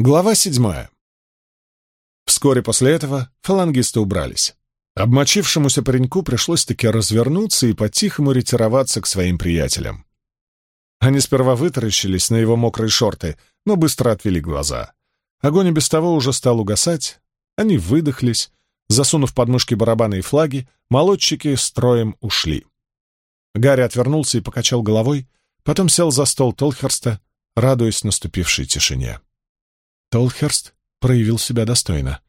Глава седьмая. Вскоре после этого фалангисты убрались. Обмочившемуся пареньку пришлось-таки развернуться и по-тихому ретироваться к своим приятелям. Они сперва вытаращились на его мокрые шорты, но быстро отвели глаза. Огонь и без того уже стал угасать. Они выдохлись. Засунув подмышки барабаны и флаги, молодчики строем ушли. Гарри отвернулся и покачал головой, потом сел за стол Толхерста, радуясь наступившей тишине. Толхерст проявил себя достойно.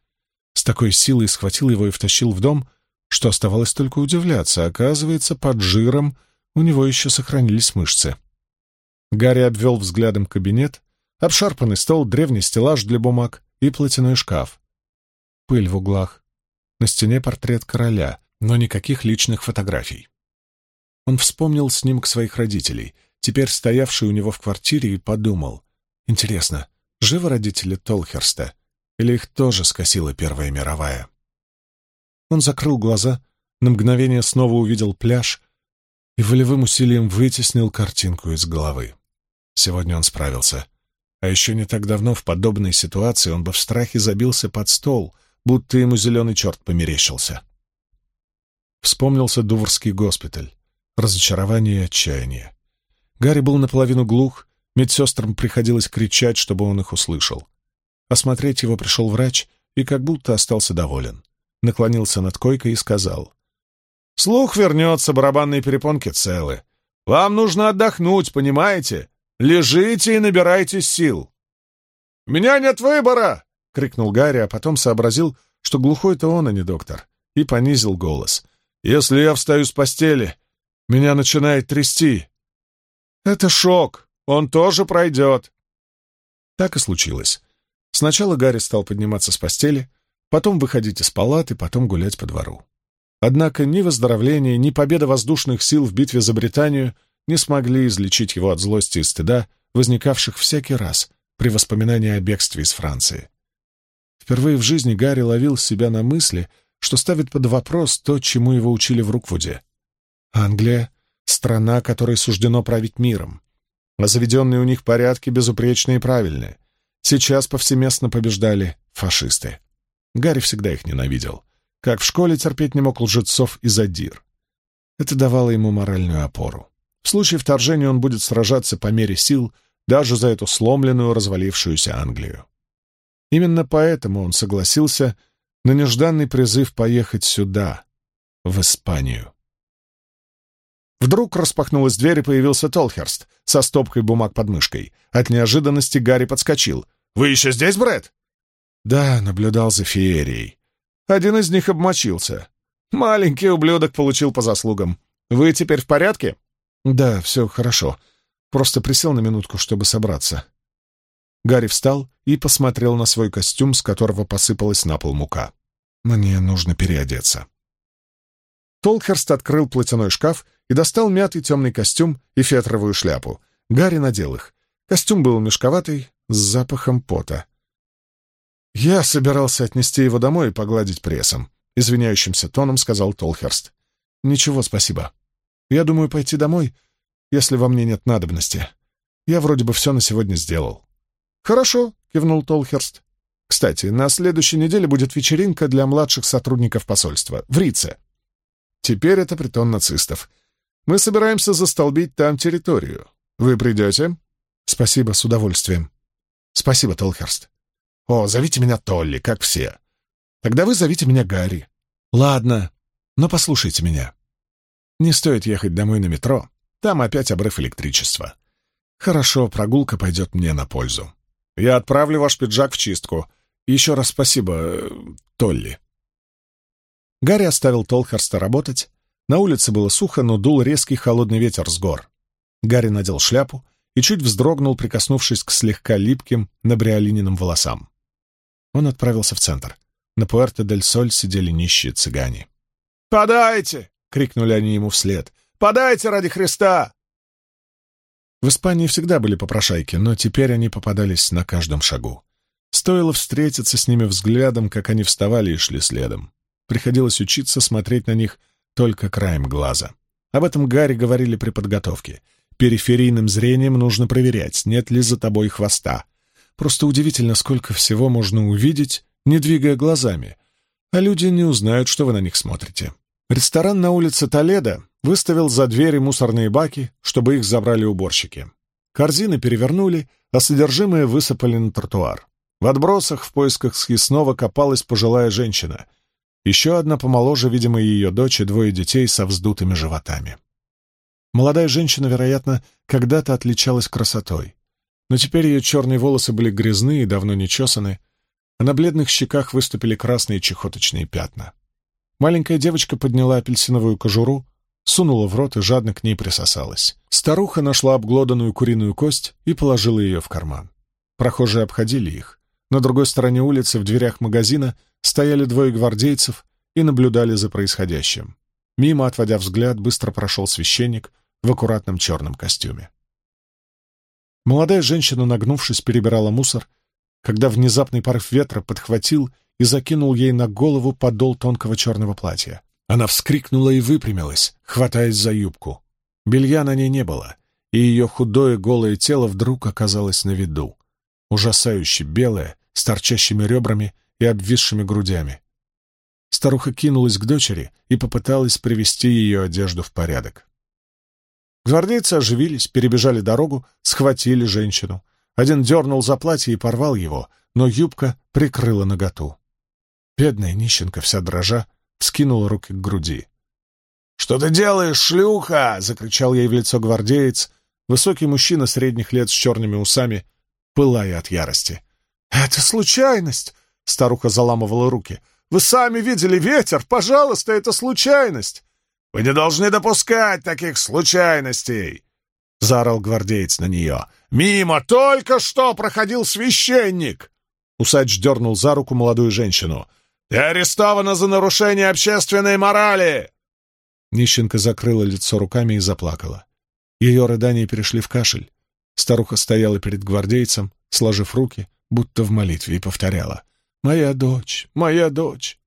С такой силой схватил его и втащил в дом, что оставалось только удивляться. Оказывается, под жиром у него еще сохранились мышцы. Гарри обвел взглядом кабинет, обшарпанный стол, древний стеллаж для бумаг и платяной шкаф. Пыль в углах. На стене портрет короля, но никаких личных фотографий. Он вспомнил снимок своих родителей, теперь стоявший у него в квартире, и подумал. Интересно, Живы родители Толхерста? Или их тоже скосила Первая мировая? Он закрыл глаза, на мгновение снова увидел пляж и волевым усилием вытеснил картинку из головы. Сегодня он справился. А еще не так давно в подобной ситуации он бы в страхе забился под стол, будто ему зеленый черт померещился. Вспомнился Дуврский госпиталь. Разочарование и отчаяние. Гарри был наполовину глух, Медсестрам приходилось кричать, чтобы он их услышал. Осмотреть его пришел врач и как будто остался доволен. Наклонился над койкой и сказал. «Слух вернется, барабанные перепонки целы. Вам нужно отдохнуть, понимаете? Лежите и набирайте сил». «У меня нет выбора!» — крикнул Гарри, а потом сообразил, что глухой-то он, а не доктор, и понизил голос. «Если я встаю с постели, меня начинает трясти». «Это шок. Он тоже пройдет!» Так и случилось. Сначала Гарри стал подниматься с постели, потом выходить из палаты, потом гулять по двору. Однако ни выздоровление, ни победа воздушных сил в битве за Британию не смогли излечить его от злости и стыда, возникавших всякий раз при воспоминании о бегстве из Франции. Впервые в жизни Гарри ловил себя на мысли, что ставит под вопрос то, чему его учили в Руквуде. Англия — страна, которой суждено править миром а заведенные у них порядки безупречные и правильные. Сейчас повсеместно побеждали фашисты. Гарри всегда их ненавидел. Как в школе терпеть не мог лжецов и задир. Это давало ему моральную опору. В случае вторжения он будет сражаться по мере сил даже за эту сломленную, развалившуюся Англию. Именно поэтому он согласился на нежданный призыв поехать сюда, в Испанию. Вдруг распахнулась дверь и появился Толхерст со стопкой бумаг под мышкой. От неожиданности Гарри подскочил. «Вы еще здесь, Брэд?» «Да», — наблюдал за феерией. Один из них обмочился. Маленький ублюдок получил по заслугам. «Вы теперь в порядке?» «Да, все хорошо. Просто присел на минутку, чтобы собраться». Гарри встал и посмотрел на свой костюм, с которого посыпалась на пол мука. «Мне нужно переодеться». Толхерст открыл платяной шкаф и достал мятый темный костюм и фетровую шляпу. Гарри надел их. Костюм был мешковатый, с запахом пота. «Я собирался отнести его домой и погладить прессом», — извиняющимся тоном сказал Толхерст. «Ничего, спасибо. Я думаю пойти домой, если во мне нет надобности. Я вроде бы все на сегодня сделал». «Хорошо», — кивнул Толхерст. «Кстати, на следующей неделе будет вечеринка для младших сотрудников посольства в Рице. Теперь это притон нацистов. Мы собираемся застолбить там территорию. Вы придете?» «Спасибо, с удовольствием». «Спасибо, Толхерст». «О, зовите меня Толли, как все. Тогда вы зовите меня Гарри». «Ладно, но послушайте меня. Не стоит ехать домой на метро. Там опять обрыв электричества. Хорошо, прогулка пойдет мне на пользу. Я отправлю ваш пиджак в чистку. Еще раз спасибо, э, Толли». Гарри оставил Толхерста работать. На улице было сухо, но дул резкий холодный ветер с гор. Гарри надел шляпу и чуть вздрогнул, прикоснувшись к слегка липким набриолининым волосам. Он отправился в центр. На Пуэрто-дель-Соль сидели нищие цыгане. «Подайте!» — крикнули они ему вслед. «Подайте ради Христа!» В Испании всегда были попрошайки, но теперь они попадались на каждом шагу. Стоило встретиться с ними взглядом, как они вставали и шли следом. Приходилось учиться смотреть на них только краем глаза. Об этом Гарри говорили при подготовке. Периферийным зрением нужно проверять, нет ли за тобой хвоста. Просто удивительно, сколько всего можно увидеть, не двигая глазами, а люди не узнают, что вы на них смотрите. Ресторан на улице Толедо выставил за двери мусорные баки, чтобы их забрали уборщики. Корзины перевернули, а содержимое высыпали на тротуар. В отбросах в поисках съестного копалась пожилая женщина. Еще одна помоложе, видимо, ее дочь и двое детей со вздутыми животами. Молодая женщина, вероятно, когда-то отличалась красотой. Но теперь ее черные волосы были грязны и давно не чесаны, а на бледных щеках выступили красные чехоточные пятна. Маленькая девочка подняла апельсиновую кожуру, сунула в рот и жадно к ней присосалась. Старуха нашла обглоданную куриную кость и положила ее в карман. Прохожие обходили их. На другой стороне улицы, в дверях магазина, стояли двое гвардейцев и наблюдали за происходящим. Мимо, отводя взгляд, быстро прошел священник в аккуратном черном костюме. Молодая женщина, нагнувшись, перебирала мусор, когда внезапный порыв ветра подхватил и закинул ей на голову подол тонкого черного платья. Она вскрикнула и выпрямилась, хватаясь за юбку. Белья на ней не было, и ее худое голое тело вдруг оказалось на виду. Ужасающе белое, с торчащими ребрами и обвисшими грудями. Старуха кинулась к дочери и попыталась привести ее одежду в порядок. Гвардейцы оживились, перебежали дорогу, схватили женщину. Один дернул за платье и порвал его, но юбка прикрыла наготу. Бедная нищенка, вся дрожа, вскинула руки к груди. «Что ты делаешь, шлюха?» — закричал ей в лицо гвардеец, высокий мужчина средних лет с черными усами, пылая от ярости. «Это случайность!» — старуха заламывала руки. «Вы сами видели ветер! Пожалуйста, это случайность!» «Вы не должны допускать таких случайностей!» — заорал гвардеец на нее. «Мимо только что проходил священник!» Усач дернул за руку молодую женщину. «Ты арестована за нарушение общественной морали!» Нищенка закрыла лицо руками и заплакала. Ее рыдания перешли в кашель. Старуха стояла перед гвардейцем, сложив руки, будто в молитве, и повторяла. «Моя дочь! Моя дочь!»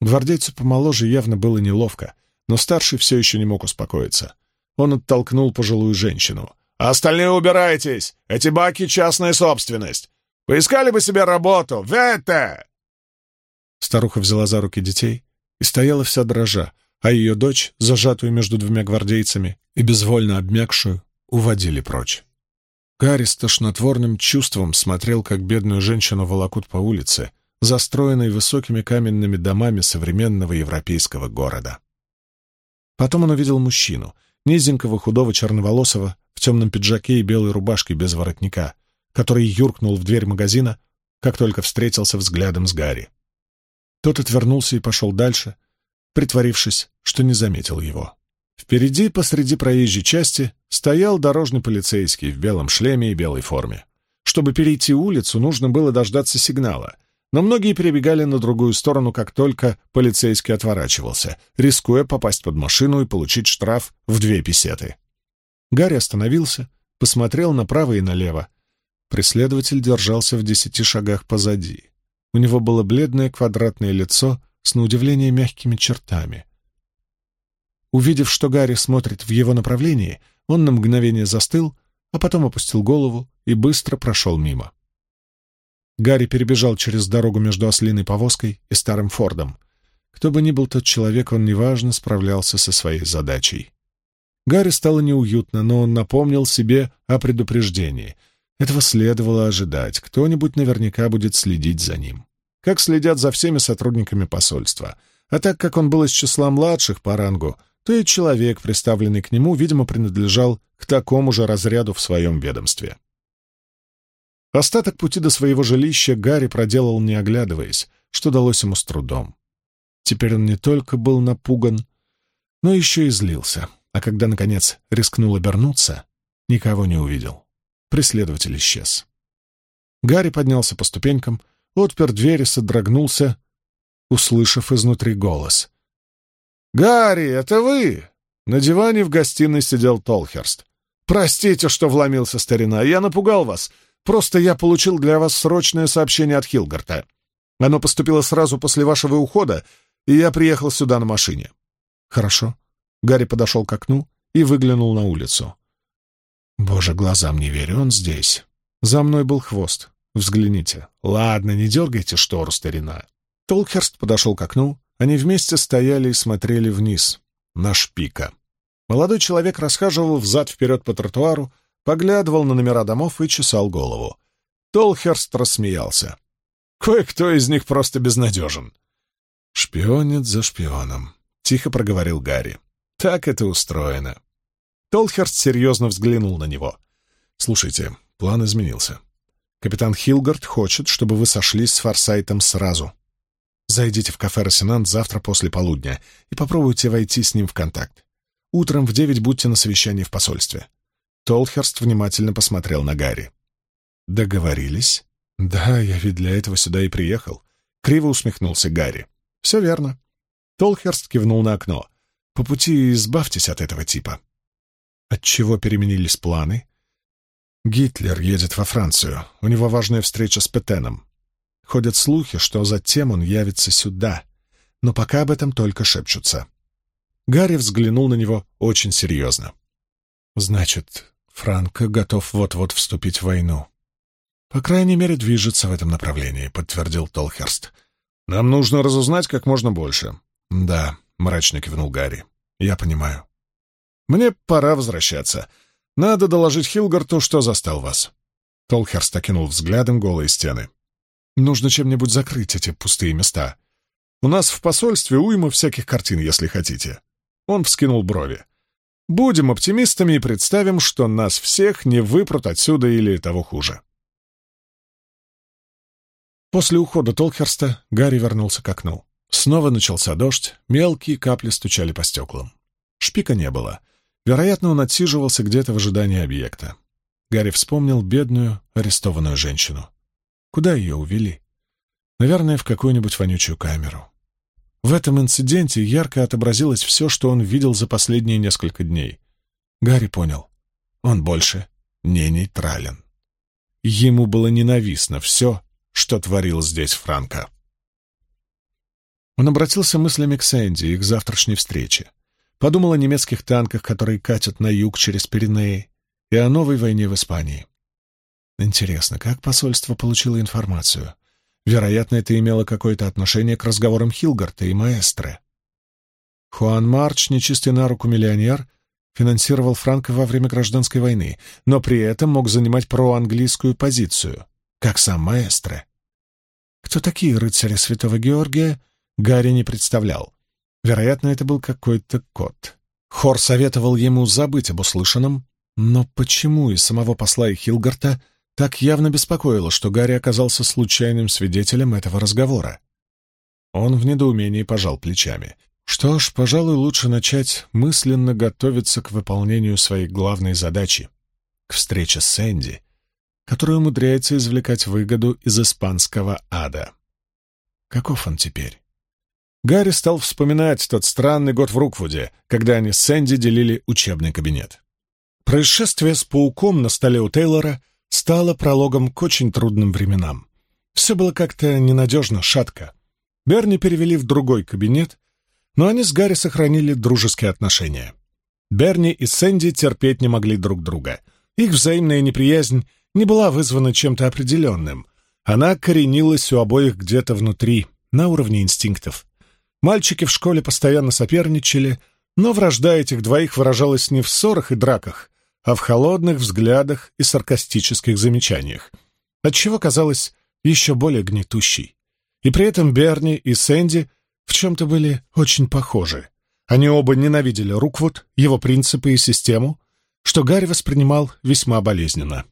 Гвардейцу помоложе явно было неловко, но старший все еще не мог успокоиться. Он оттолкнул пожилую женщину. «Остальные убирайтесь! Эти баки — частная собственность! Поискали бы себе работу! Вете!» Старуха взяла за руки детей и стояла вся дрожа, а ее дочь, зажатую между двумя гвардейцами и безвольно обмякшую, уводили прочь. Гарри с тошнотворным чувством смотрел, как бедную женщину волокут по улице, застроенной высокими каменными домами современного европейского города. Потом он увидел мужчину, низенького, худого, черноволосого, в темном пиджаке и белой рубашке без воротника, который юркнул в дверь магазина, как только встретился взглядом с Гарри. Тот отвернулся и пошел дальше, притворившись, что не заметил его. Впереди, посреди проезжей части, стоял дорожный полицейский в белом шлеме и белой форме. Чтобы перейти улицу, нужно было дождаться сигнала, но многие перебегали на другую сторону, как только полицейский отворачивался, рискуя попасть под машину и получить штраф в две песеты. Гарри остановился, посмотрел направо и налево. Преследователь держался в десяти шагах позади. У него было бледное квадратное лицо с на удивление мягкими чертами. Увидев, что Гарри смотрит в его направлении, он на мгновение застыл, а потом опустил голову и быстро прошел мимо. Гарри перебежал через дорогу между ослиной повозкой и старым Фордом. Кто бы ни был тот человек, он неважно справлялся со своей задачей. Гарри стало неуютно, но он напомнил себе о предупреждении — этого следовало ожидать. Кто-нибудь наверняка будет следить за ним. Как следят за всеми сотрудниками посольства. А так как он был из числа младших по рангу, то и человек, представленный к нему, видимо, принадлежал к такому же разряду в своем ведомстве. Остаток пути до своего жилища Гарри проделал, не оглядываясь, что далось ему с трудом. Теперь он не только был напуган, но еще и злился, а когда, наконец, рискнул обернуться, никого не увидел. Преследователь исчез. Гарри поднялся по ступенькам, отпер дверь и содрогнулся, услышав изнутри голос. «Гарри, это вы?» На диване в гостиной сидел Толхерст. «Простите, что вломился, старина, я напугал вас. Просто я получил для вас срочное сообщение от Хилгарта. Оно поступило сразу после вашего ухода, и я приехал сюда на машине». «Хорошо». Гарри подошел к окну и выглянул на улицу. Боже, глазам не верю, он здесь. За мной был хвост. Взгляните. Ладно, не дергайте штору, старина. Толкерст подошел к окну. Они вместе стояли и смотрели вниз, на шпика. Молодой человек расхаживал взад-вперед по тротуару, поглядывал на номера домов и чесал голову. Толхерст рассмеялся. «Кое-кто из них просто безнадежен». «Шпионит за шпионом», — тихо проговорил Гарри. «Так это устроено». Толхерст серьезно взглянул на него. «Слушайте, план изменился. Капитан Хилгард хочет, чтобы вы сошлись с Форсайтом сразу. Зайдите в кафе «Росинант» завтра после полудня и попробуйте войти с ним в контакт. Утром в девять будьте на совещании в посольстве». Толхерст внимательно посмотрел на Гарри. «Договорились?» «Да, я ведь для этого сюда и приехал». Криво усмехнулся Гарри. «Все верно». Толхерст кивнул на окно. «По пути избавьтесь от этого типа». Отчего переменились планы? Гитлер едет во Францию. У него важная встреча с Петеном. Ходят слухи, что затем он явится сюда. Но пока об этом только шепчутся. Гарри взглянул на него очень серьезно. «Значит, Франко готов вот-вот вступить в войну. По крайней мере, движется в этом направлении», — подтвердил Толхерст. «Нам нужно разузнать как можно больше». «Да», — мрачно кивнул Гарри. «Я понимаю». «Мне пора возвращаться. Надо доложить Хилгарту, что застал вас». Толхерст окинул взглядом голые стены. «Нужно чем-нибудь закрыть эти пустые места. У нас в посольстве уйма всяких картин, если хотите». Он вскинул брови. «Будем оптимистами и представим, что нас всех не выпрут отсюда или того хуже». После ухода Толхерста Гарри вернулся к окну. Снова начался дождь, мелкие капли стучали по стеклам. Шпика не было. Вероятно, он отсиживался где-то в ожидании объекта. Гарри вспомнил бедную, арестованную женщину. Куда ее увели? Наверное, в какую-нибудь вонючую камеру. В этом инциденте ярко отобразилось все, что он видел за последние несколько дней. Гарри понял. Он больше не нейтрален. Ему было ненавистно все, что творил здесь Франко. Он обратился мыслями к Сэнди и к завтрашней встрече. Подумал о немецких танках, которые катят на юг через Пиренеи, и о новой войне в Испании. Интересно, как посольство получило информацию? Вероятно, это имело какое-то отношение к разговорам Хилгарта и маэстро. Хуан Марч, нечистый на руку миллионер, финансировал Франко во время гражданской войны, но при этом мог занимать проанглийскую позицию, как сам маэстро. Кто такие рыцари Святого Георгия, Гарри не представлял. Вероятно, это был какой-то кот. Хор советовал ему забыть об услышанном, но почему и самого посла и Хилгарта так явно беспокоило, что Гарри оказался случайным свидетелем этого разговора? Он в недоумении пожал плечами. Что ж, пожалуй, лучше начать мысленно готовиться к выполнению своей главной задачи — к встрече с Сэнди, которая умудряется извлекать выгоду из испанского ада. Каков он теперь? Гарри стал вспоминать тот странный год в Руквуде, когда они с Сэнди делили учебный кабинет. Происшествие с пауком на столе у Тейлора стало прологом к очень трудным временам. Все было как-то ненадежно, шатко. Берни перевели в другой кабинет, но они с Гарри сохранили дружеские отношения. Берни и Сэнди терпеть не могли друг друга. Их взаимная неприязнь не была вызвана чем-то определенным. Она коренилась у обоих где-то внутри, на уровне инстинктов. Мальчики в школе постоянно соперничали, но вражда этих двоих выражалась не в ссорах и драках, а в холодных взглядах и саркастических замечаниях, отчего казалось еще более гнетущей. И при этом Берни и Сэнди в чем-то были очень похожи. Они оба ненавидели Руквуд, его принципы и систему, что Гарри воспринимал весьма болезненно.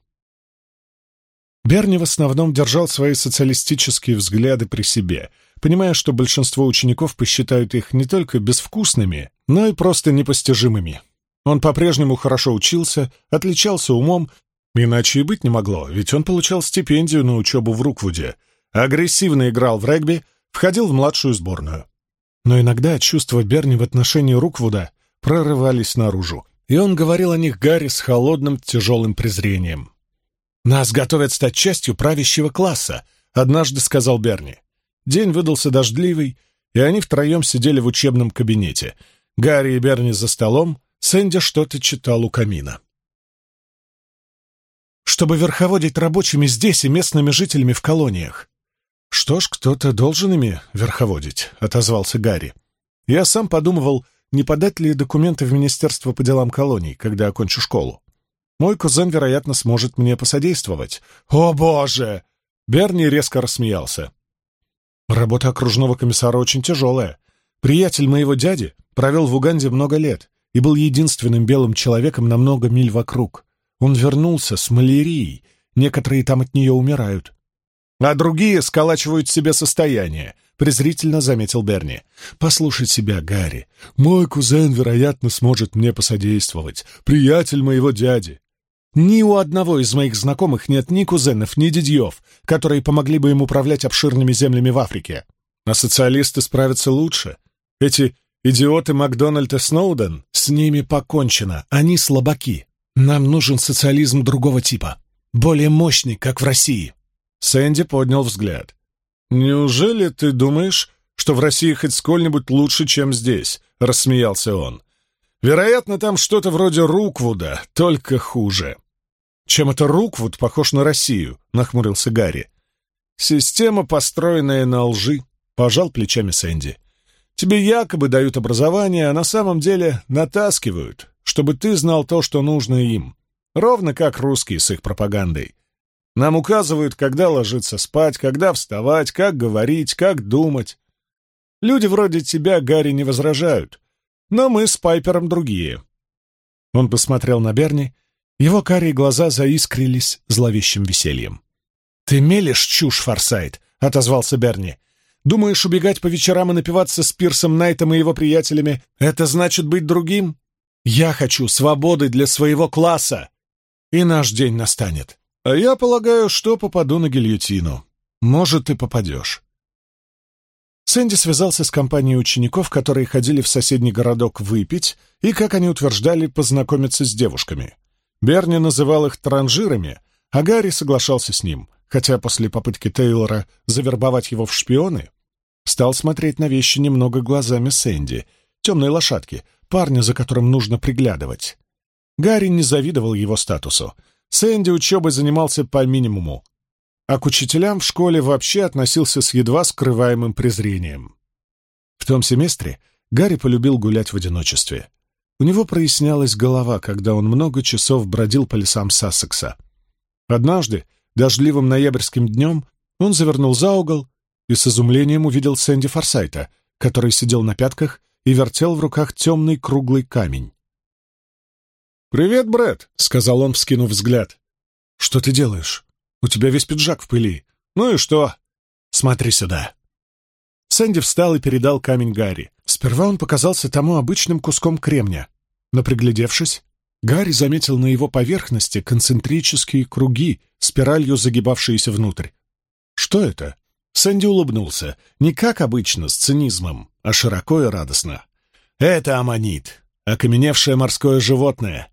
Берни в основном держал свои социалистические взгляды при себе — понимая, что большинство учеников посчитают их не только безвкусными, но и просто непостижимыми. Он по-прежнему хорошо учился, отличался умом, иначе и быть не могло, ведь он получал стипендию на учебу в Руквуде, агрессивно играл в регби, входил в младшую сборную. Но иногда чувства Берни в отношении Руквуда прорывались наружу, и он говорил о них Гарри с холодным, тяжелым презрением. «Нас готовят стать частью правящего класса», — однажды сказал Берни. День выдался дождливый, и они втроем сидели в учебном кабинете. Гарри и Берни за столом, Сэнди что-то читал у камина. чтобы верховодить рабочими здесь и местными жителями в колониях. «Что ж, кто-то должен ими верховодить», — отозвался Гарри. «Я сам подумывал, не подать ли документы в Министерство по делам колоний, когда окончу школу. Мой кузен, вероятно, сможет мне посодействовать». «О, боже!» Берни резко рассмеялся. «Работа окружного комиссара очень тяжелая. Приятель моего дяди провел в Уганде много лет и был единственным белым человеком на много миль вокруг. Он вернулся с малярией, некоторые там от нее умирают. А другие сколачивают себе состояние, — презрительно заметил Берни. «Послушай себя, Гарри. Мой кузен, вероятно, сможет мне посодействовать. Приятель моего дяди. Ни у одного из моих знакомых нет ни кузенов, ни дядьев, которые помогли бы им управлять обширными землями в Африке. А социалисты справятся лучше. Эти идиоты Макдональд и Сноуден, с ними покончено, они слабаки. Нам нужен социализм другого типа, более мощный, как в России. Сэнди поднял взгляд. «Неужели ты думаешь, что в России хоть сколь-нибудь лучше, чем здесь?» — рассмеялся он. «Вероятно, там что-то вроде Руквуда, только хуже». «Чем это Руквуд похож на Россию?» — нахмурился Гарри. «Система, построенная на лжи», — пожал плечами Сэнди. «Тебе якобы дают образование, а на самом деле натаскивают, чтобы ты знал то, что нужно им. Ровно как русские с их пропагандой. Нам указывают, когда ложиться спать, когда вставать, как говорить, как думать. Люди вроде тебя, Гарри, не возражают, но мы с Пайпером другие». Он посмотрел на Берни, его карие глаза заискрились зловещим весельем. «Ты мелешь чушь, Форсайт!» — отозвался Берни. «Думаешь, убегать по вечерам и напиваться с Пирсом Найтом и его приятелями — это значит быть другим? Я хочу свободы для своего класса, и наш день настанет. А я полагаю, что попаду на гильотину. Может, ты попадешь». Сэнди связался с компанией учеников, которые ходили в соседний городок выпить и, как они утверждали, познакомиться с девушками. Берни называл их транжирами, а Гарри соглашался с ним, хотя после попытки Тейлора завербовать его в шпионы стал смотреть на вещи немного глазами Сэнди, темной лошадки, парня, за которым нужно приглядывать. Гарри не завидовал его статусу. Сэнди учебой занимался по минимуму, а к учителям в школе вообще относился с едва скрываемым презрением. В том семестре Гарри полюбил гулять в одиночестве. У него прояснялась голова, когда он много часов бродил по лесам Сассекса. Однажды, дождливым ноябрьским днем, он завернул за угол и с изумлением увидел Сэнди Форсайта, который сидел на пятках и вертел в руках темный круглый камень. «Привет, Брэд», — сказал он, вскинув взгляд. «Что ты делаешь? У тебя весь пиджак в пыли. Ну и что? Смотри сюда». Сэнди встал и передал камень Гарри. Сперва он показался тому обычным куском кремня, но, приглядевшись, Гарри заметил на его поверхности концентрические круги, спиралью загибавшиеся внутрь. «Что это?» Сэнди улыбнулся, не как обычно, с цинизмом, а широко и радостно. «Это аммонит, окаменевшее морское животное.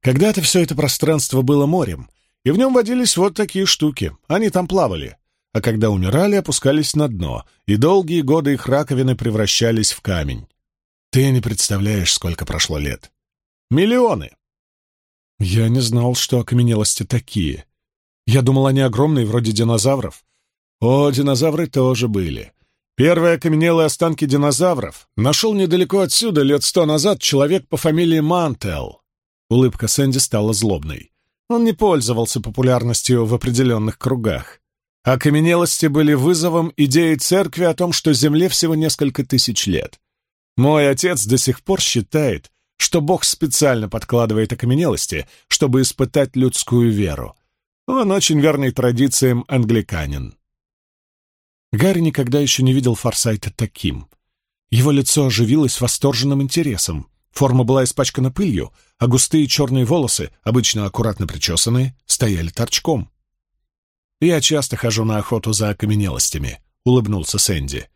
Когда-то все это пространство было морем, и в нем водились вот такие штуки, они там плавали а когда умирали, опускались на дно, и долгие годы их раковины превращались в камень. Ты не представляешь, сколько прошло лет. Миллионы! Я не знал, что окаменелости такие. Я думал, они огромные, вроде динозавров. О, динозавры тоже были. Первые окаменелые останки динозавров нашел недалеко отсюда лет сто назад человек по фамилии Мантел. Улыбка Сэнди стала злобной. Он не пользовался популярностью в определенных кругах. Окаменелости были вызовом идеи церкви о том, что Земле всего несколько тысяч лет. Мой отец до сих пор считает, что Бог специально подкладывает окаменелости, чтобы испытать людскую веру. Он очень верный традициям англиканин. Гарри никогда еще не видел Форсайта таким. Его лицо оживилось восторженным интересом. Форма была испачкана пылью, а густые черные волосы, обычно аккуратно причесанные, стояли торчком. «Я часто хожу на охоту за окаменелостями», — улыбнулся Сэнди.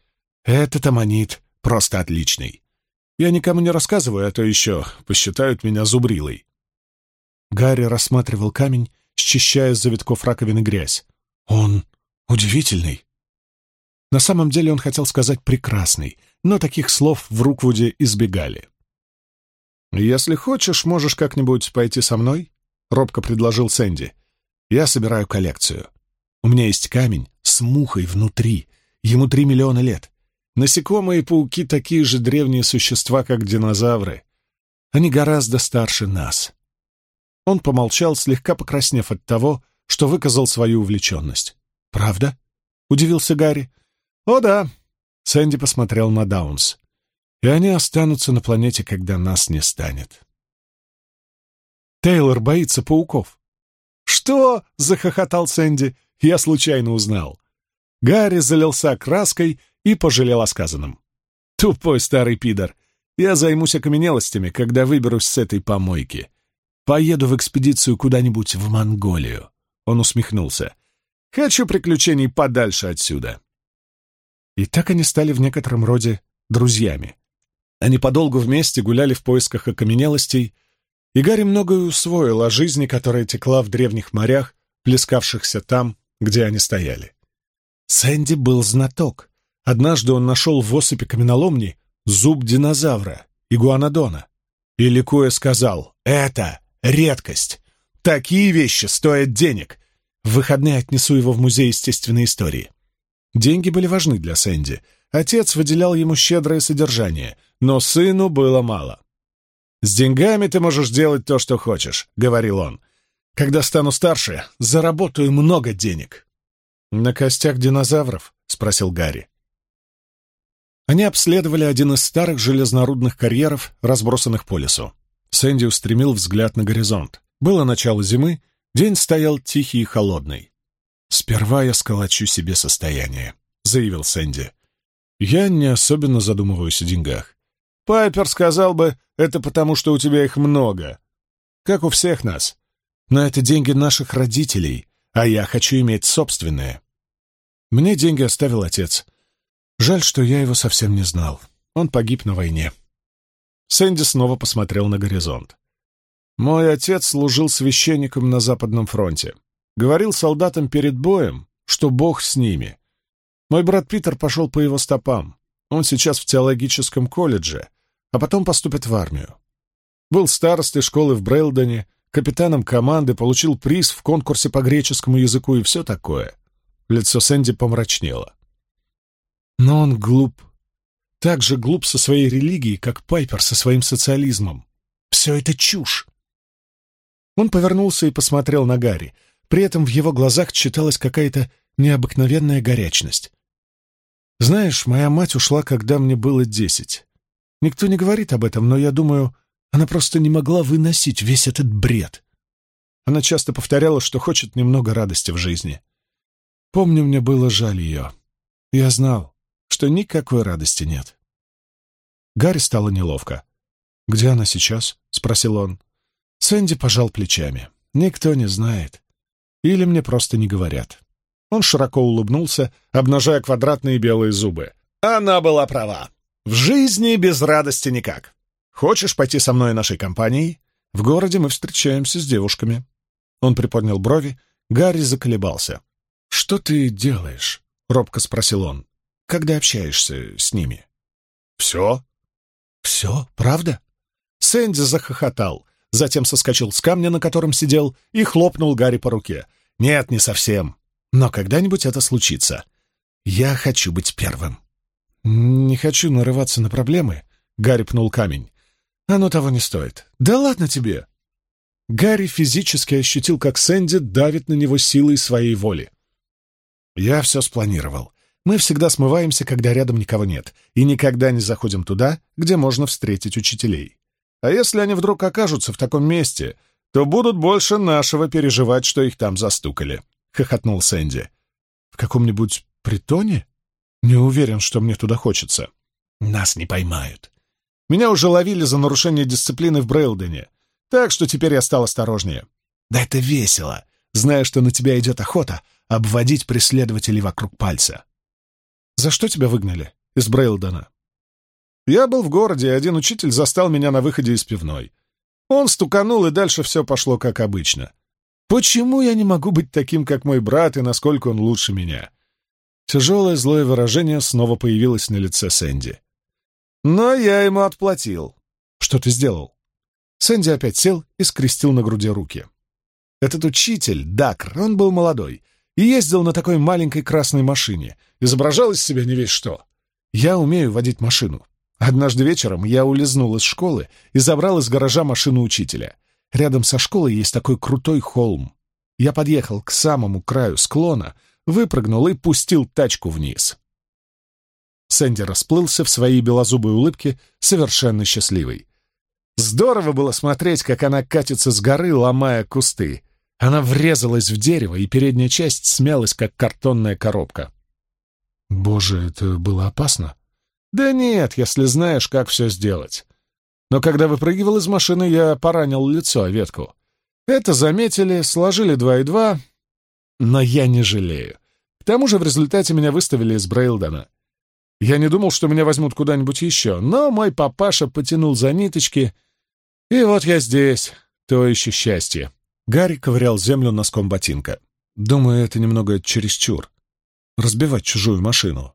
«Этот аммонит просто отличный. Я никому не рассказываю, а то еще посчитают меня зубрилой». Гарри рассматривал камень, счищая с завитков раковины грязь. «Он удивительный». На самом деле он хотел сказать «прекрасный», но таких слов в Руквуде избегали. «Если хочешь, можешь как-нибудь пойти со мной?» — робко предложил Сэнди. Я собираю коллекцию. У меня есть камень с мухой внутри. Ему три миллиона лет. Насекомые и пауки такие же древние существа, как динозавры. Они гораздо старше нас. Он помолчал, слегка покраснев от того, что выказал свою увлеченность. «Правда?» — удивился Гарри. «О да!» — Сэнди посмотрел на Даунс. «И они останутся на планете, когда нас не станет». Тейлор боится пауков. «Что?» — захохотал Сэнди. «Я случайно узнал». Гарри залился краской и пожалел о сказанном. «Тупой старый пидор. Я займусь окаменелостями, когда выберусь с этой помойки. Поеду в экспедицию куда-нибудь в Монголию». Он усмехнулся. «Хочу приключений подальше отсюда». И так они стали в некотором роде друзьями. Они подолгу вместе гуляли в поисках окаменелостей, и Гарри многое усвоил о жизни, которая текла в древних морях, плескавшихся там, где они стояли. Сэнди был знаток. Однажды он нашел в осыпи каменоломни зуб динозавра, игуанодона, и ликуя сказал «Это редкость! Такие вещи стоят денег! В выходные отнесу его в Музей естественной истории». Деньги были важны для Сэнди. Отец выделял ему щедрое содержание, но сыну было мало. «С деньгами ты можешь делать то, что хочешь», — говорил он. «Когда стану старше, заработаю много денег». «На костях динозавров?» — спросил Гарри. Они обследовали один из старых железнорудных карьеров, разбросанных по лесу. Сэнди устремил взгляд на горизонт. Было начало зимы, день стоял тихий и холодный. «Сперва я сколочу себе состояние», — заявил Сэнди. «Я не особенно задумываюсь о деньгах. Пайпер сказал бы, это потому, что у тебя их много. Как у всех нас. Но это деньги наших родителей, а я хочу иметь собственные. Мне деньги оставил отец. Жаль, что я его совсем не знал. Он погиб на войне. Сэнди снова посмотрел на горизонт. Мой отец служил священником на Западном фронте. Говорил солдатам перед боем, что Бог с ними. Мой брат Питер пошел по его стопам. Он сейчас в теологическом колледже, а потом поступит в армию. Был старостой школы в Брейлдоне, капитаном команды, получил приз в конкурсе по греческому языку и все такое. Лицо Сэнди помрачнело. Но он глуп. Так же глуп со своей религией, как Пайпер со своим социализмом. Все это чушь. Он повернулся и посмотрел на Гарри. При этом в его глазах читалась какая-то необыкновенная горячность. «Знаешь, моя мать ушла, когда мне было десять. Никто не говорит об этом, но я думаю, она просто не могла выносить весь этот бред. Она часто повторяла, что хочет немного радости в жизни. Помню, мне было жаль ее. Я знал, что никакой радости нет. Гарри стало неловко. «Где она сейчас?» — спросил он. Сэнди пожал плечами. «Никто не знает. Или мне просто не говорят». Он широко улыбнулся, обнажая квадратные белые зубы. «Она была права. В жизни без радости никак. Хочешь пойти со мной нашей компанией? В городе мы встречаемся с девушками». Он приподнял брови, Гарри заколебался. «Что ты делаешь?» — робко спросил он. «Когда общаешься с ними?» «Все». «Все? Правда?» Сэнди захохотал, затем соскочил с камня, на котором сидел, и хлопнул Гарри по руке. «Нет, не совсем. Но когда-нибудь это случится. Я хочу быть первым». «Не хочу нарываться на проблемы», — Гарри пнул камень. «Оно того не стоит». «Да ладно тебе!» Гарри физически ощутил, как Сэнди давит на него силой своей воли. «Я все спланировал. Мы всегда смываемся, когда рядом никого нет, и никогда не заходим туда, где можно встретить учителей. А если они вдруг окажутся в таком месте, то будут больше нашего переживать, что их там застукали», — хохотнул Сэнди. «В каком-нибудь притоне?» Не уверен, что мне туда хочется. Нас не поймают. Меня уже ловили за нарушение дисциплины в Брейлдене, так что теперь я стал осторожнее. Да это весело, зная, что на тебя идет охота обводить преследователей вокруг пальца. За что тебя выгнали из Брейлдена? Я был в городе, и один учитель застал меня на выходе из пивной. Он стуканул, и дальше все пошло как обычно. Почему я не могу быть таким, как мой брат, и насколько он лучше меня? Тяжелое злое выражение снова появилось на лице Сэнди. «Но я ему отплатил». «Что ты сделал?» Сэнди опять сел и скрестил на груди руки. Этот учитель, Дакр, он был молодой и ездил на такой маленькой красной машине, изображал из себя не весь что. Я умею водить машину. Однажды вечером я улизнул из школы и забрал из гаража машину учителя. Рядом со школой есть такой крутой холм. Я подъехал к самому краю склона, выпрыгнул и пустил тачку вниз. Сэнди расплылся в своей белозубой улыбке, совершенно счастливый. Здорово было смотреть, как она катится с горы, ломая кусты. Она врезалась в дерево, и передняя часть смялась, как картонная коробка. «Боже, это было опасно?» «Да нет, если знаешь, как все сделать. Но когда выпрыгивал из машины, я поранил лицо ветку. Это заметили, сложили два и два, но я не жалею. К тому же в результате меня выставили из Брейлдона. Я не думал, что меня возьмут куда-нибудь еще, но мой папаша потянул за ниточки, и вот я здесь, то еще счастье. Гарри ковырял землю носком ботинка. Думаю, это немного чересчур. Разбивать чужую машину.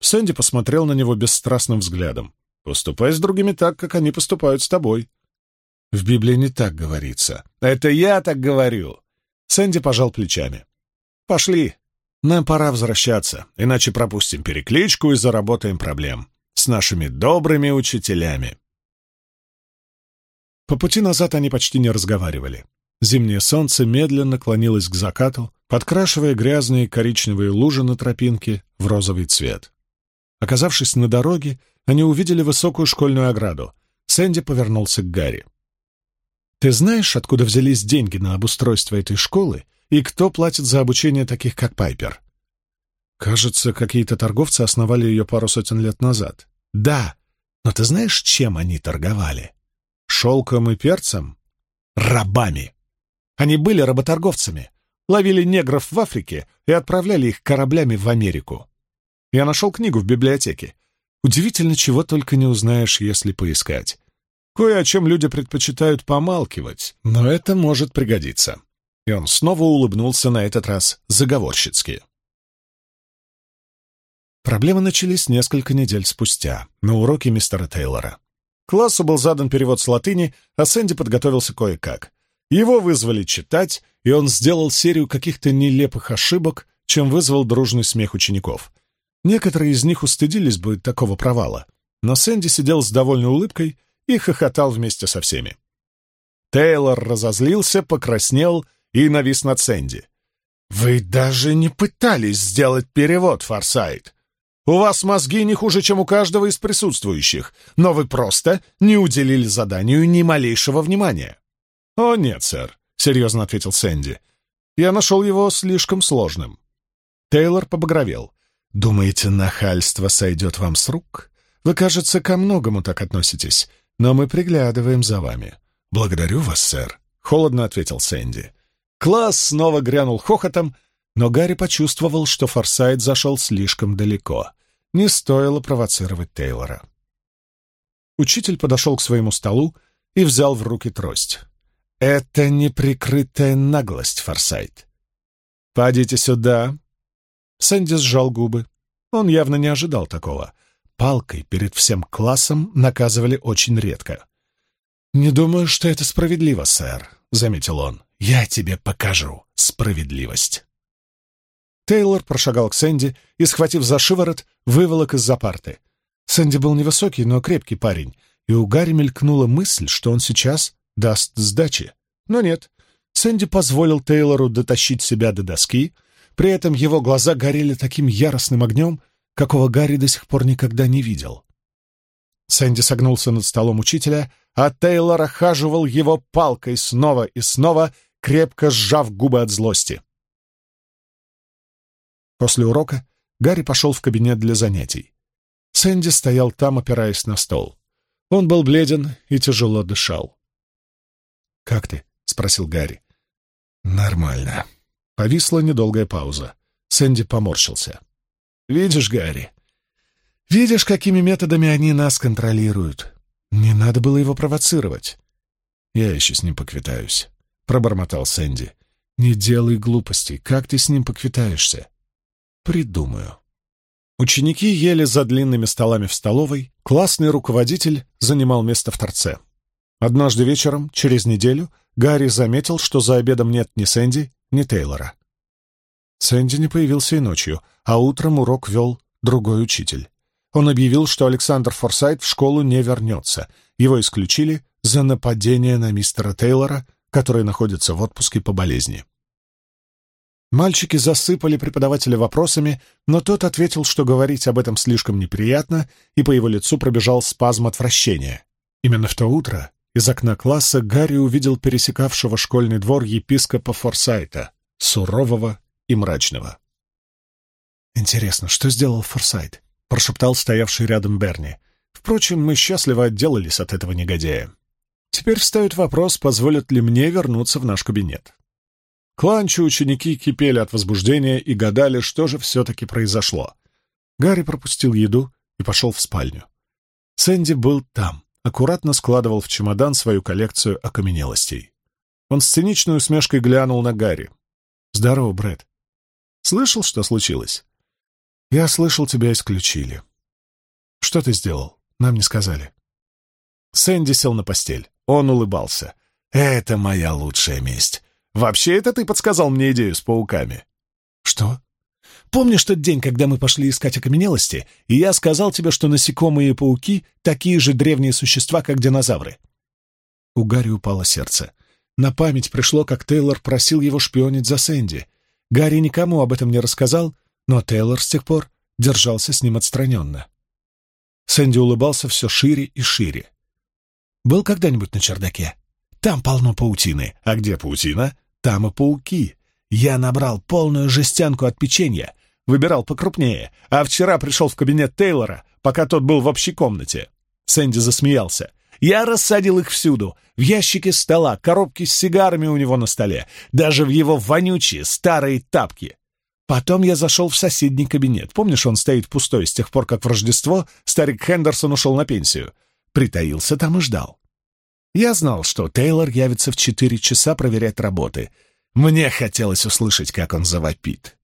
Сэнди посмотрел на него бесстрастным взглядом. «Поступай с другими так, как они поступают с тобой». В Библии не так говорится. «Это я так говорю!» Сэнди пожал плечами. «Пошли. Нам пора возвращаться, иначе пропустим перекличку и заработаем проблем. С нашими добрыми учителями». По пути назад они почти не разговаривали. Зимнее солнце медленно клонилось к закату, подкрашивая грязные коричневые лужи на тропинке в розовый цвет. Оказавшись на дороге, они увидели высокую школьную ограду. Сэнди повернулся к Гарри. «Ты знаешь, откуда взялись деньги на обустройство этой школы и кто платит за обучение таких, как Пайпер?» «Кажется, какие-то торговцы основали ее пару сотен лет назад». «Да, но ты знаешь, чем они торговали?» Шелком и перцем? Рабами. Они были работорговцами, ловили негров в Африке и отправляли их кораблями в Америку. Я нашел книгу в библиотеке. Удивительно, чего только не узнаешь, если поискать. Кое о чем люди предпочитают помалкивать, но это может пригодиться. И он снова улыбнулся на этот раз заговорщицки. Проблемы начались несколько недель спустя, на уроке мистера Тейлора. Классу был задан перевод с латыни, а Сэнди подготовился кое-как. Его вызвали читать, и он сделал серию каких-то нелепых ошибок, чем вызвал дружный смех учеников. Некоторые из них устыдились бы такого провала, но Сэнди сидел с довольной улыбкой и хохотал вместе со всеми. Тейлор разозлился, покраснел и навис над Сэнди. «Вы даже не пытались сделать перевод, Форсайт. У вас мозги не хуже, чем у каждого из присутствующих, но вы просто не уделили заданию ни малейшего внимания». «О, нет, сэр», — серьезно ответил Сэнди. «Я нашел его слишком сложным». Тейлор побагровел. «Думаете, нахальство сойдет вам с рук? Вы, кажется, ко многому так относитесь, но мы приглядываем за вами». «Благодарю вас, сэр», — холодно ответил Сэнди. Класс снова грянул хохотом, но Гарри почувствовал, что Форсайт зашел слишком далеко. Не стоило провоцировать Тейлора. Учитель подошел к своему столу и взял в руки трость. «Это неприкрытая наглость, Форсайт. Падите сюда!» Сэнди сжал губы. Он явно не ожидал такого. Палкой перед всем классом наказывали очень редко. «Не думаю, что это справедливо, сэр», — заметил он. «Я тебе покажу справедливость». Тейлор прошагал к Сэнди и, схватив за шиворот, выволок из-за парты. Сэнди был невысокий, но крепкий парень, и у Гарри мелькнула мысль, что он сейчас даст сдачи. Но нет. Сэнди позволил Тейлору дотащить себя до доски, при этом его глаза горели таким яростным огнем, какого Гарри до сих пор никогда не видел. Сэнди согнулся над столом учителя, а Тейлор охаживал его палкой снова и снова, крепко сжав губы от злости. После урока Гарри пошел в кабинет для занятий. Сэнди стоял там, опираясь на стол. Он был бледен и тяжело дышал. «Как ты?» — спросил Гарри. «Нормально». Повисла недолгая пауза. Сэнди поморщился. «Видишь, Гарри, видишь, какими методами они нас контролируют. Не надо было его провоцировать». «Я еще с ним поквитаюсь», — пробормотал Сэнди. «Не делай глупостей. Как ты с ним поквитаешься?» Придумаю. Ученики ели за длинными столами в столовой, классный руководитель занимал место в торце. Однажды вечером, через неделю, Гарри заметил, что за обедом нет ни Сэнди, ни Тейлора. Сэнди не появился и ночью, а утром урок вел другой учитель. Он объявил, что Александр Форсайт в школу не вернется. Его исключили за нападение на мистера Тейлора, который находится в отпуске по болезни. Мальчики засыпали преподавателя вопросами, но тот ответил, что говорить об этом слишком неприятно, и по его лицу пробежал спазм отвращения. Именно в то утро из окна класса Гарри увидел пересекавшего школьный двор епископа Форсайта, сурового и мрачного. «Интересно, что сделал Форсайт?» — прошептал стоявший рядом Берни. «Впрочем, мы счастливо отделались от этого негодяя. Теперь встает вопрос, позволят ли мне вернуться в наш кабинет». К ланчу ученики кипели от возбуждения и гадали, что же все-таки произошло. Гарри пропустил еду и пошел в спальню. Сэнди был там, аккуратно складывал в чемодан свою коллекцию окаменелостей. Он с циничной усмешкой глянул на Гарри. «Здорово, Брэд. Слышал, что случилось?» «Я слышал, тебя исключили». «Что ты сделал? Нам не сказали». Сэнди сел на постель. Он улыбался. «Это моя лучшая месть. Вообще, это ты подсказал мне идею с пауками». «Что?» «Помнишь тот день, когда мы пошли искать окаменелости, и я сказал тебе, что насекомые и пауки — такие же древние существа, как динозавры?» У Гарри упало сердце. На память пришло, как Тейлор просил его шпионить за Сэнди. Гарри никому об этом не рассказал, но Тейлор с тех пор держался с ним отстраненно. Сэнди улыбался все шире и шире. «Был когда-нибудь на чердаке? Там полно паутины. А где паутина? Там и пауки. Я набрал полную жестянку от печенья, выбирал покрупнее, а вчера пришел в кабинет Тейлора, пока тот был в общей комнате». Сэнди засмеялся. Я рассадил их всюду. В ящике стола, коробки с сигарами у него на столе, даже в его вонючие старые тапки. Потом я зашел в соседний кабинет. Помнишь, он стоит пустой с тех пор, как в Рождество старик Хендерсон ушел на пенсию. Притаился там и ждал. Я знал, что Тейлор явится в четыре часа проверять работы. Мне хотелось услышать, как он завопит.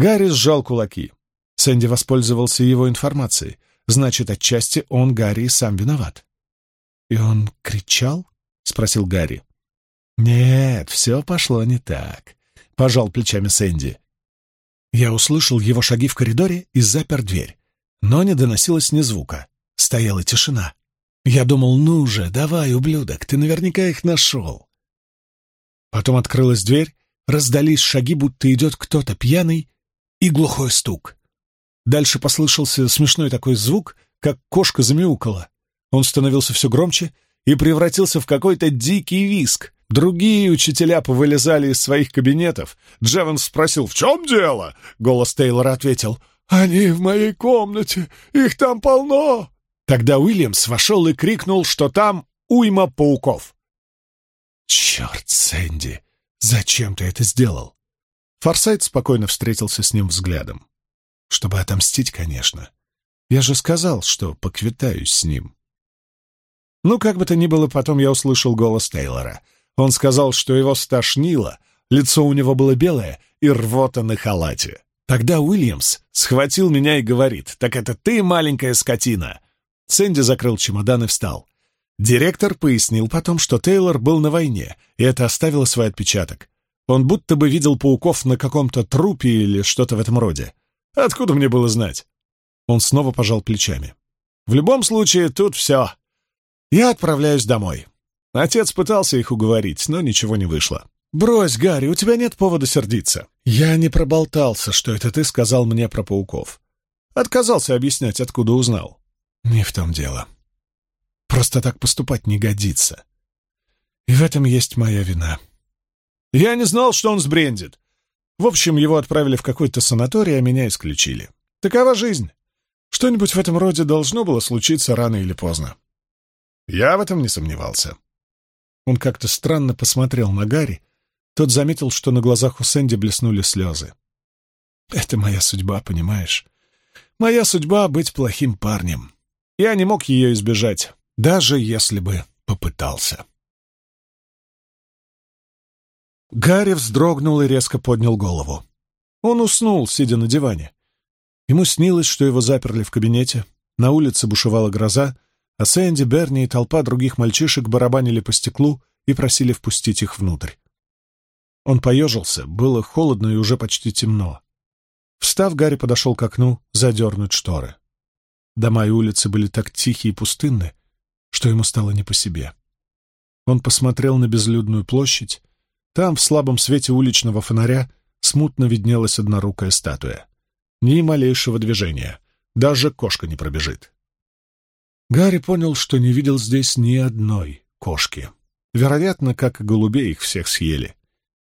Гарри сжал кулаки. Сэнди воспользовался его информацией. Значит, отчасти он, Гарри, сам виноват. «И он кричал?» — спросил Гарри. «Нет, все пошло не так», — пожал плечами Сэнди. Я услышал его шаги в коридоре и запер дверь, но не доносилось ни звука. Стояла тишина. Я думал, ну же, давай, ублюдок, ты наверняка их нашел. Потом открылась дверь, раздались шаги, будто идет кто-то пьяный, и глухой стук. Дальше послышался смешной такой звук, как кошка замяукала. Он становился все громче и превратился в какой-то дикий виск. Другие учителя повылезали из своих кабинетов. Джеванс спросил «В чем дело?» Голос Тейлора ответил «Они в моей комнате, их там полно!» Тогда Уильямс вошел и крикнул, что там уйма пауков. «Черт, Сэнди, зачем ты это сделал?» Форсайт спокойно встретился с ним взглядом. «Чтобы отомстить, конечно. Я же сказал, что поквитаюсь с ним». Ну, как бы то ни было, потом я услышал голос Тейлора. Он сказал, что его стошнило, лицо у него было белое и рвота на халате. Тогда Уильямс схватил меня и говорит, «Так это ты, маленькая скотина!» Сэнди закрыл чемодан и встал. Директор пояснил потом, что Тейлор был на войне, и это оставило свой отпечаток. Он будто бы видел пауков на каком-то трупе или что-то в этом роде. Откуда мне было знать? Он снова пожал плечами. В любом случае, тут все. Я отправляюсь домой. Отец пытался их уговорить, но ничего не вышло. «Брось, Гарри, у тебя нет повода сердиться. Я не проболтался, что это ты сказал мне про пауков. Отказался объяснять, откуда узнал. Не в том дело. Просто так поступать не годится. И в этом есть моя вина. Я не знал, что он сбрендит. В общем, его отправили в какой-то санаторий, а меня исключили. Такова жизнь. Что-нибудь в этом роде должно было случиться рано или поздно. Я в этом не сомневался. Он как-то странно посмотрел на Гарри. Тот заметил, что на глазах у Сэнди блеснули слезы. «Это моя судьба, понимаешь? Моя судьба — быть плохим парнем. Я не мог ее избежать, даже если бы попытался». Гарри вздрогнул и резко поднял голову. Он уснул, сидя на диване. Ему снилось, что его заперли в кабинете, на улице бушевала гроза, а Сэнди, Берни и толпа других мальчишек барабанили по стеклу и просили впустить их внутрь. Он поежился, было холодно и уже почти темно. Встав, Гарри подошел к окну задернуть шторы. Дома и улицы были так тихие и пустынны, что ему стало не по себе. Он посмотрел на безлюдную площадь. Там, в слабом свете уличного фонаря, смутно виднелась однорукая статуя. Ни малейшего движения, даже кошка не пробежит. Гарри понял, что не видел здесь ни одной кошки. Вероятно, как и голубей, их всех съели.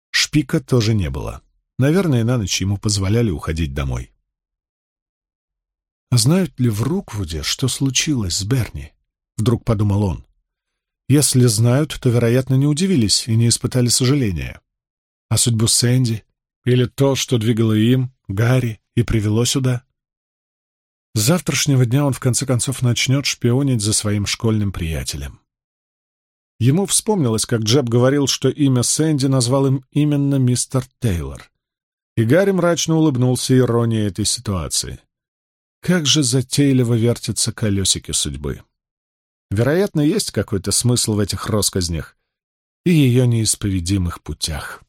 Шпика тоже не было. Наверное, на ночь ему позволяли уходить домой. А знают ли в Руквуде, что случилось с Берни? Вдруг подумал он. Если знают, то, вероятно, не удивились и не испытали сожаления. А судьбу Сэнди? Или то, что двигало им, Гарри, и привело сюда? С завтрашнего дня он в конце концов начнет шпионить за своим школьным приятелем. Ему вспомнилось, как Джеб говорил, что имя Сэнди назвал им именно мистер Тейлор. И Гарри мрачно улыбнулся иронией этой ситуации. Как же затейливо вертятся колесики судьбы. Вероятно, есть какой-то смысл в этих россказнях и ее неисповедимых путях.